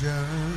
just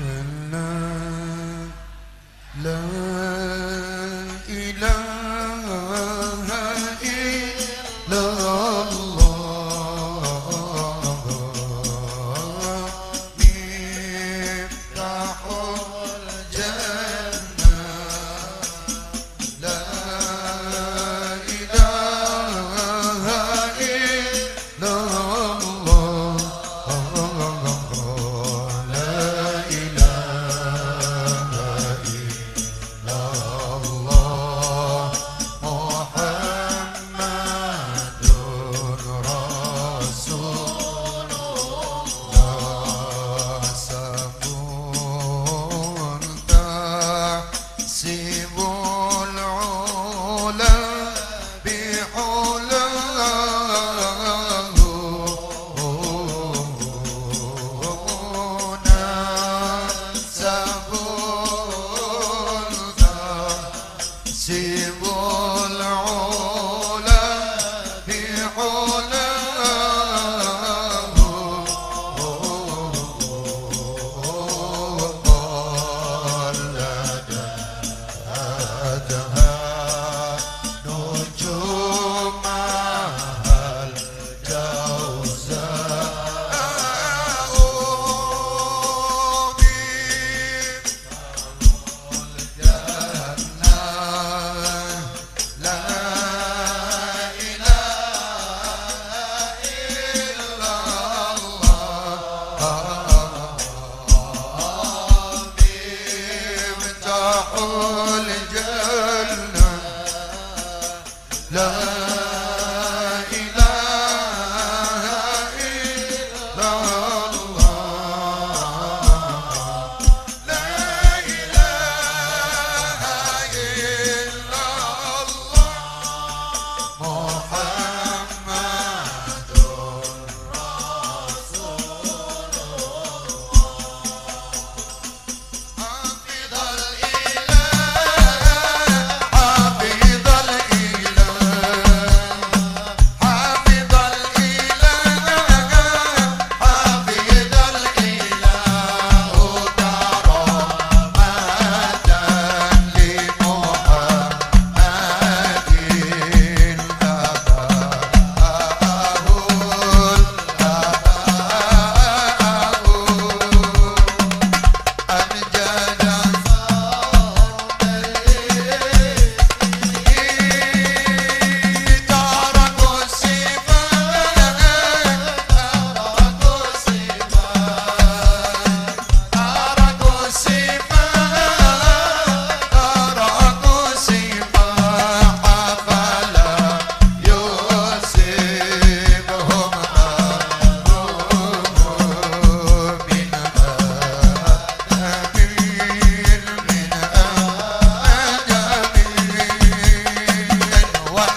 Oh.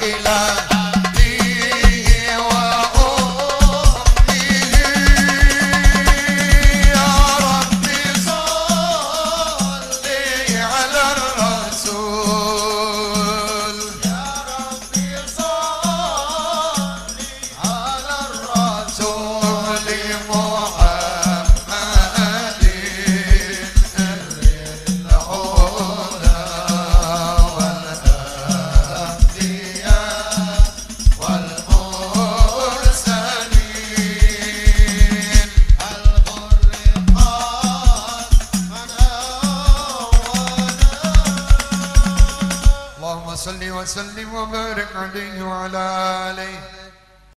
Akela وسلم وبارك عليه وعلى آله